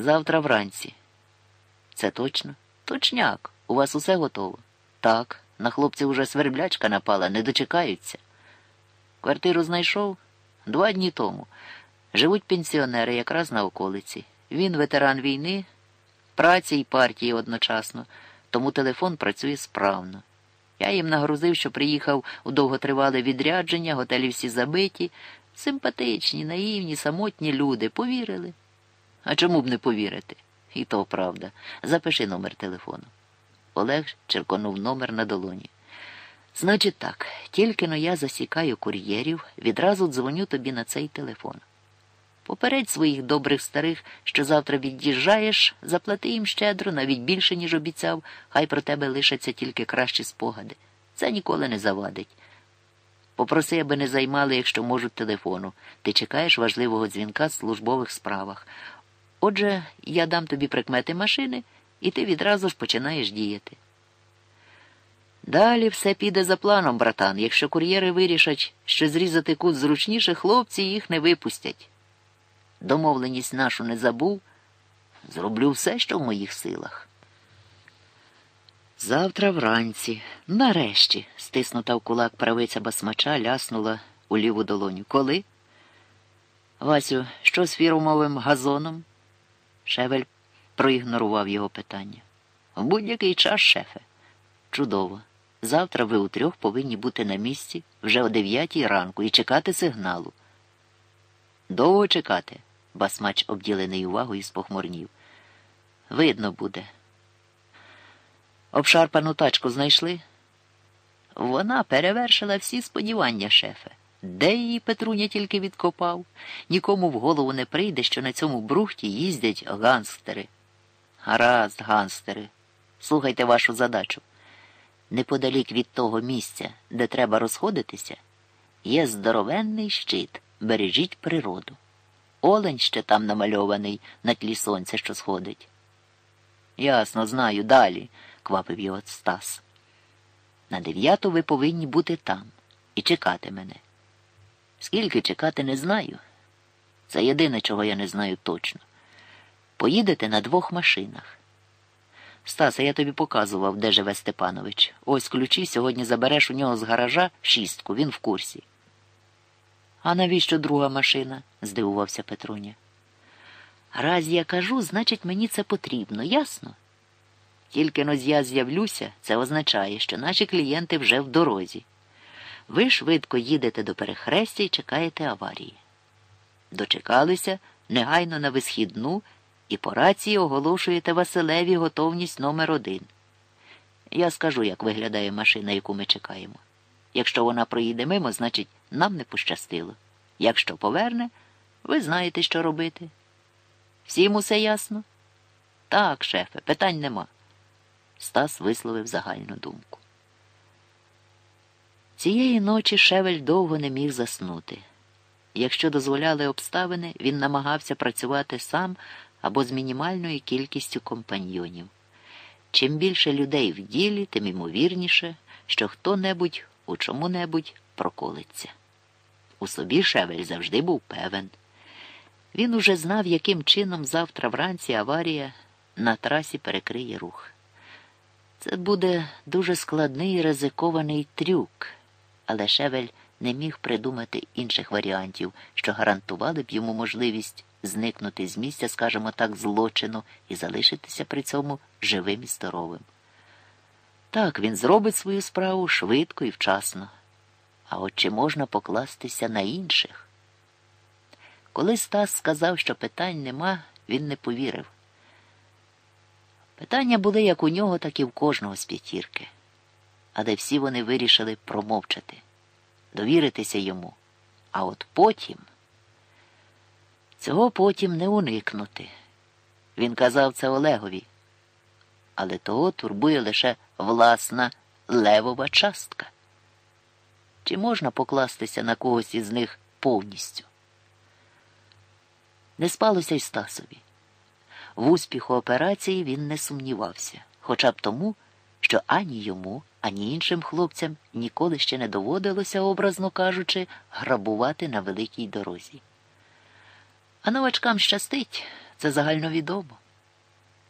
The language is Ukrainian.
Завтра вранці. Це точно? Точняк. У вас усе готово? Так. На хлопців уже сверблячка напала, не дочекаються. Квартиру знайшов два дні тому. Живуть пенсіонери якраз на околиці. Він ветеран війни, праці і партії одночасно, тому телефон працює справно. Я їм нагрузив, що приїхав у довготривале відрядження, готелі всі забиті, симпатичні, наївні, самотні люди. Повірили. А чому б не повірити? І то правда. Запиши номер телефону. Олег черконув номер на долоні. Значить так, тільки но я засікаю кур'єрів, відразу дзвоню тобі на цей телефон. Попередь своїх добрих старих, що завтра від'їжджаєш, заплати їм щедро, навіть більше, ніж обіцяв, хай про тебе лишаться тільки кращі спогади. Це ніколи не завадить. Попроси, аби не займали, якщо можуть, телефону. Ти чекаєш важливого дзвінка з службових справах. Отже, я дам тобі прикмети машини, і ти відразу ж починаєш діяти. Далі все піде за планом, братан. Якщо кур'єри вирішать, що зрізати кут зручніше, хлопці їх не випустять. Домовленість нашу не забув. Зроблю все, що в моїх силах. Завтра вранці, нарешті, стиснута в кулак правиця басмача ляснула у ліву долоню. Коли? Васю, що з фірмовим газоном? Шевель проігнорував його питання. В будь-який час, шефе. Чудово. Завтра ви утрьох повинні бути на місці вже о дев'ятій ранку і чекати сигналу. Довго чекати? Басмач, обділений увагою, спохмурнів. Видно буде. Обшарпану тачку знайшли? Вона перевершила всі сподівання, шефе. Де її Петруня тільки відкопав? Нікому в голову не прийде, що на цьому брухті їздять ганстери. Гаразд, ганстери. Слухайте вашу задачу. Неподалік від того місця, де треба розходитися, є здоровенний щит. Бережіть природу. Олень ще там намальований на тлі сонця, що сходить. Ясно, знаю, далі, квапив його Стас. На дев'яту ви повинні бути там і чекати мене. Скільки чекати, не знаю. Це єдине, чого я не знаю точно. Поїдете на двох машинах. Стаса, я тобі показував, де живе Степанович. Ось ключі сьогодні забереш у нього з гаража шістку, він в курсі. А навіщо друга машина? здивувався Петруня. Раз я кажу, значить, мені це потрібно, ясно? Тільки но я з'явлюся, це означає, що наші клієнти вже в дорозі. Ви швидко їдете до перехрестя і чекаєте аварії. Дочекалися негайно на висхідну і по рації оголошуєте Василеві готовність номер один. Я скажу, як виглядає машина, яку ми чекаємо. Якщо вона проїде мимо, значить, нам не пощастило. Якщо поверне, ви знаєте, що робити. Всім усе ясно? Так, шефе, питань нема. Стас висловив загальну думку. Цієї ночі Шевель довго не міг заснути. Якщо дозволяли обставини, він намагався працювати сам або з мінімальною кількістю компаньйонів. Чим більше людей в ділі, тим ймовірніше, що хто-небудь у чому-небудь проколиться. У собі Шевель завжди був певен. Він уже знав, яким чином завтра вранці аварія на трасі перекриє рух. Це буде дуже складний і ризикований трюк, але Шевель не міг придумати інших варіантів, що гарантували б йому можливість зникнути з місця, скажімо так, злочину і залишитися при цьому живим і здоровим. Так, він зробить свою справу швидко і вчасно. А от чи можна покластися на інших? Коли Стас сказав, що питань нема, він не повірив. Питання були як у нього, так і в кожного з п'ятірки. Але всі вони вирішили промовчати, довіритися йому. А от потім цього потім не уникнути. Він казав це Олегові, але того турбує лише власна левова частка. Чи можна покластися на когось із них повністю? Не спалося й Стасові. В успіху операції він не сумнівався, хоча б тому, що ані йому, ані іншим хлопцям ніколи ще не доводилося, образно кажучи, грабувати на великій дорозі. А новачкам щастить, Це загальновідомо.